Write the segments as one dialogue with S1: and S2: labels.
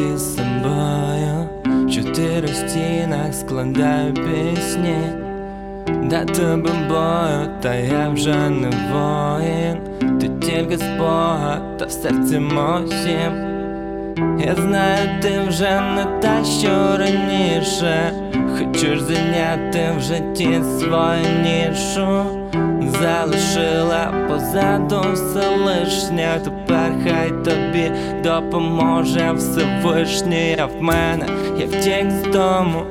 S1: зі собою, в чотирьох стінах складаю пісні, де тебе бою, та я вже не воїн, ти тільки спогад, та в серці моїм. Я знаю, ти вже не та, що раніше Хочеш зайняти в житті свою нішу Залишила позаду все лишнє Тепер хай тобі допоможе Всевишнє в мене. Я втік з дому,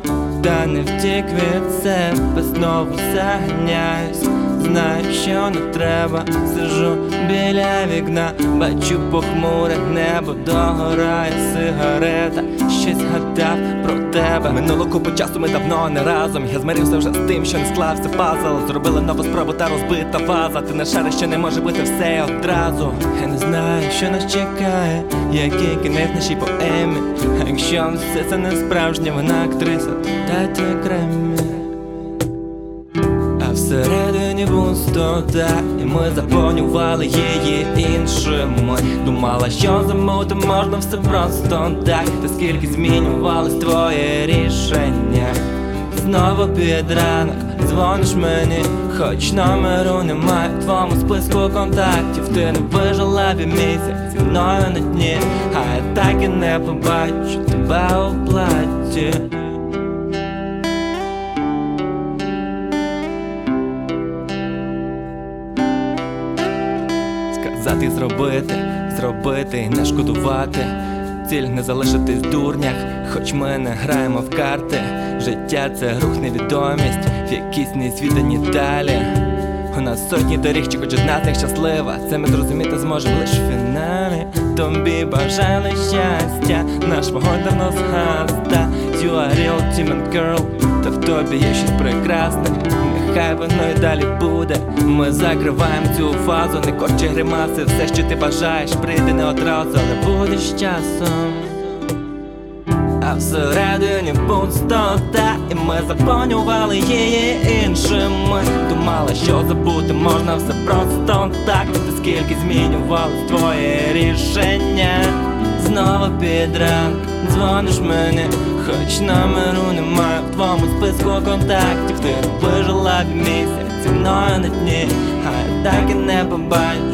S1: та не втік від себе. Знову заганяюсь Знаю, що не треба, сижу біля вікна, бачу похмуре небо, догорає сигарета, щось гадав про тебе. Минуло купу часу, ми давно не разом. Я змирився вже з тим, що не склався пазл Зробили нову спробу та розбита ваза. Ти не шариш, що не може бути все одразу. Я не знаю, що нас чекає, який кінець нашій поемі. А якщо все це не справжнє, вона актриса, дайте кремі. А всередині пустота, і ми заповнювали її іншими. Думала, що замути можна все просто так. Та скільки змінювалось твоє рішення. Знову під ранок дзвониш мені, хоч номеру немає в твоєму списку контактів. Ти не вижила в місяць зі мною на дні, а я так і не побачу тебе у платі. Сказати, зробити, зробити не шкодувати. Ціль не залишитись в дурнях, хоч ми не граємо в карти. Життя це рух невідомість, в якійсь незвідані далі. У нас сотні доріг, чи хоч одна них щаслива. Це ми зрозуміти зможемо лише в фіналі. Тобі бажали щастя, наш вогонь давно згаста. You are real ultimate girl, та в тобі є щось прекрасне. Нехай воно і далі буде. Ми закриваємо цю фазу, не корчі гримаси, все, що ти бажаєш, прийде не одразу, але буде з часом. А всередині пустота, і ми заповнювали її іншими. Думала, що забути можна все просто так. Та скільки змінювалось твоє рішення. Знову під ранок дзвониш мені, хоч номеру немає в твоєму списку контактів. Ти вижила в місяць зі мною на дні, а я так і не побачу тебе у плані.